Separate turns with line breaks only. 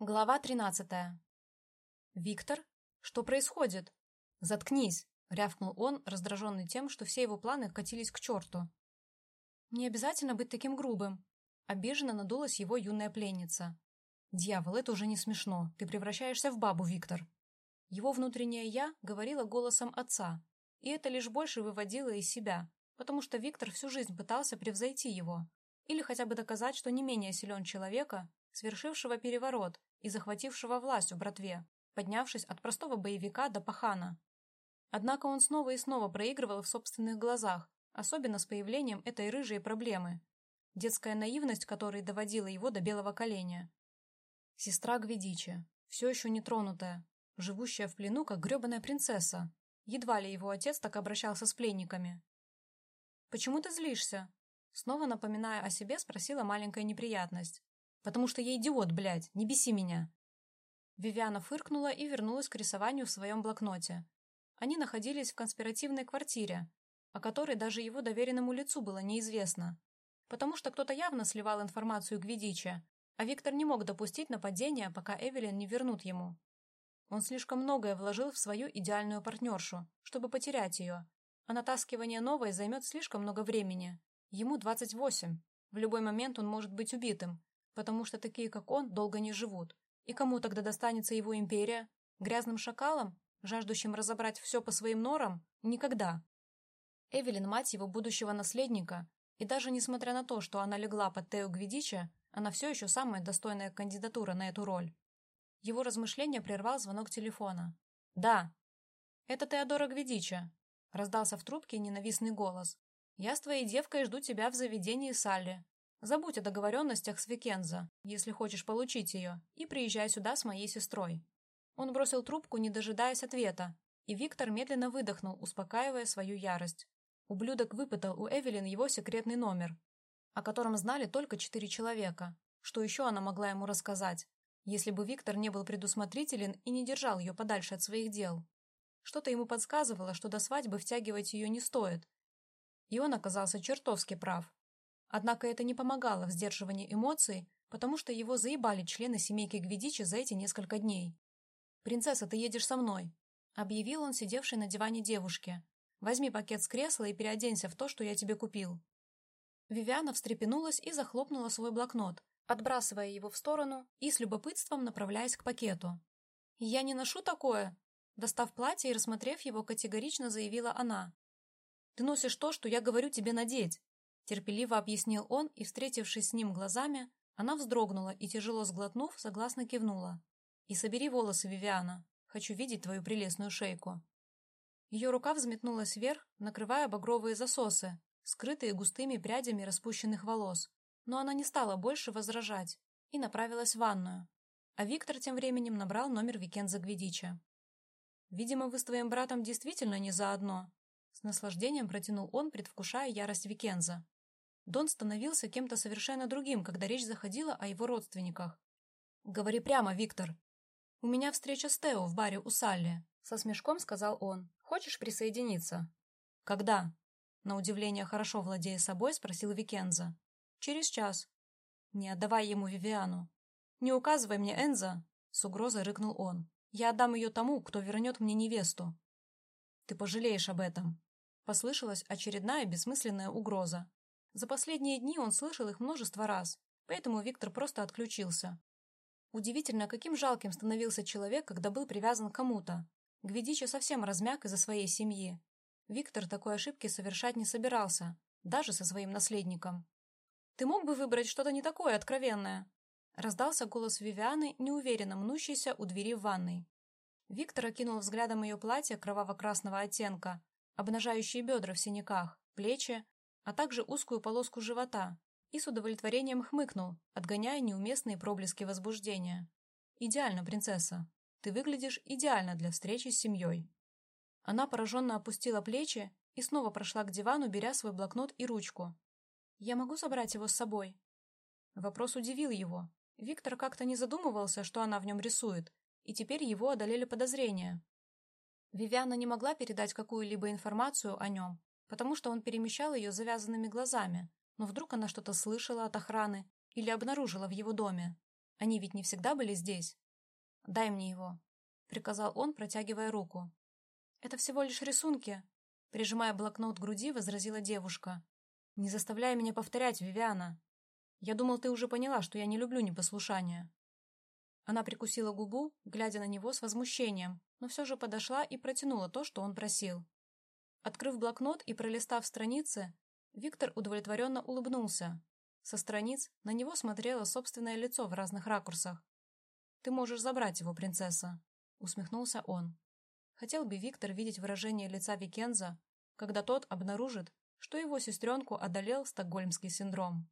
Глава тринадцатая. «Виктор? Что происходит?» «Заткнись!» — рявкнул он, раздраженный тем, что все его планы катились к черту. «Не обязательно быть таким грубым!» Обиженно надулась его юная пленница. «Дьявол, это уже не смешно. Ты превращаешься в бабу, Виктор!» Его внутреннее «я» говорило голосом отца, и это лишь больше выводило из себя, потому что Виктор всю жизнь пытался превзойти его, или хотя бы доказать, что не менее силен человека, свершившего переворот и захватившего власть в братве, поднявшись от простого боевика до пахана. Однако он снова и снова проигрывал в собственных глазах, особенно с появлением этой рыжей проблемы, детская наивность которой доводила его до белого коленя. Сестра Гвидичи, все еще нетронутая, живущая в плену, как гребаная принцесса. Едва ли его отец так обращался с пленниками. «Почему ты злишься?» Снова напоминая о себе, спросила маленькая неприятность. Потому что я идиот, блядь, не беси меня. Вивиана фыркнула и вернулась к рисованию в своем блокноте. Они находились в конспиративной квартире, о которой даже его доверенному лицу было неизвестно. Потому что кто-то явно сливал информацию Гвидича, а Виктор не мог допустить нападения, пока Эвелин не вернут ему. Он слишком многое вложил в свою идеальную партнершу, чтобы потерять ее, а натаскивание новой займет слишком много времени. Ему 28. В любой момент он может быть убитым, потому что такие, как он, долго не живут. И кому тогда достанется его империя? Грязным шакалам, жаждущим разобрать все по своим норам? Никогда. Эвелин – мать его будущего наследника, и даже несмотря на то, что она легла под Тео Гвидича, она все еще самая достойная кандидатура на эту роль. Его размышления прервал звонок телефона. «Да». «Это Теодора Гвидича», — раздался в трубке ненавистный голос. «Я с твоей девкой жду тебя в заведении Салли. Забудь о договоренностях с Викенза, если хочешь получить ее, и приезжай сюда с моей сестрой». Он бросил трубку, не дожидаясь ответа, и Виктор медленно выдохнул, успокаивая свою ярость. Ублюдок выпытал у Эвелин его секретный номер, о котором знали только четыре человека. Что еще она могла ему рассказать, если бы Виктор не был предусмотрителен и не держал ее подальше от своих дел? Что-то ему подсказывало, что до свадьбы втягивать ее не стоит. И он оказался чертовски прав. Однако это не помогало в сдерживании эмоций, потому что его заебали члены семейки Гвидичи за эти несколько дней. «Принцесса, ты едешь со мной», — объявил он сидевшей на диване девушке. «Возьми пакет с кресла и переоденься в то, что я тебе купил». Вивиана встрепенулась и захлопнула свой блокнот, отбрасывая его в сторону и с любопытством направляясь к пакету. «Я не ношу такое!» Достав платье и рассмотрев его, категорично заявила она. «Ты носишь то, что я говорю тебе надеть!» Терпеливо объяснил он, и, встретившись с ним глазами, она вздрогнула и, тяжело сглотнув, согласно кивнула. «И собери волосы, Вивиана. Хочу видеть твою прелестную шейку». Ее рука взметнулась вверх, накрывая багровые засосы, скрытые густыми прядями распущенных волос. Но она не стала больше возражать и направилась в ванную. А Виктор тем временем набрал номер Викенза Гвидича. «Видимо, вы с твоим братом действительно не заодно», с наслаждением протянул он, предвкушая ярость Викенза. Дон становился кем-то совершенно другим, когда речь заходила о его родственниках. «Говори прямо, Виктор. У меня встреча с Тео в баре у Салли», — со смешком сказал он. «Хочешь присоединиться?» «Когда?» На удивление, хорошо владея собой, спросил Викенза. «Через час». «Не отдавай ему Вивиану». «Не указывай мне, Энза!» С угрозой рыкнул он. «Я отдам ее тому, кто вернет мне невесту». «Ты пожалеешь об этом», — послышалась очередная бессмысленная угроза. За последние дни он слышал их множество раз, поэтому Виктор просто отключился. Удивительно, каким жалким становился человек, когда был привязан к кому-то. Гвидича совсем размяк из-за своей семьи. Виктор такой ошибки совершать не собирался, даже со своим наследником. «Ты мог бы выбрать что-то не такое откровенное?» Раздался голос Вивианы, неуверенно мнущийся у двери в ванной. Виктор окинул взглядом ее платье кроваво-красного оттенка, обнажающие бедра в синяках, плечи, а также узкую полоску живота, и с удовлетворением хмыкнул, отгоняя неуместные проблески возбуждения. «Идеально, принцесса. Ты выглядишь идеально для встречи с семьей». Она пораженно опустила плечи и снова прошла к дивану, беря свой блокнот и ручку. «Я могу забрать его с собой?» Вопрос удивил его. Виктор как-то не задумывался, что она в нем рисует, и теперь его одолели подозрения. Вивиана не могла передать какую-либо информацию о нем, потому что он перемещал ее завязанными глазами, но вдруг она что-то слышала от охраны или обнаружила в его доме. Они ведь не всегда были здесь. Дай мне его, приказал он, протягивая руку. Это всего лишь рисунки, прижимая блокнот к груди, возразила девушка. Не заставляй меня повторять, Вивиана. Я думал, ты уже поняла, что я не люблю непослушания. Она прикусила губу, глядя на него с возмущением, но все же подошла и протянула то, что он просил. Открыв блокнот и пролистав страницы, Виктор удовлетворенно улыбнулся. Со страниц на него смотрело собственное лицо в разных ракурсах. «Ты можешь забрать его, принцесса», — усмехнулся он. Хотел бы Виктор видеть выражение лица Викенза, когда тот обнаружит, что его сестренку одолел стокгольмский синдром.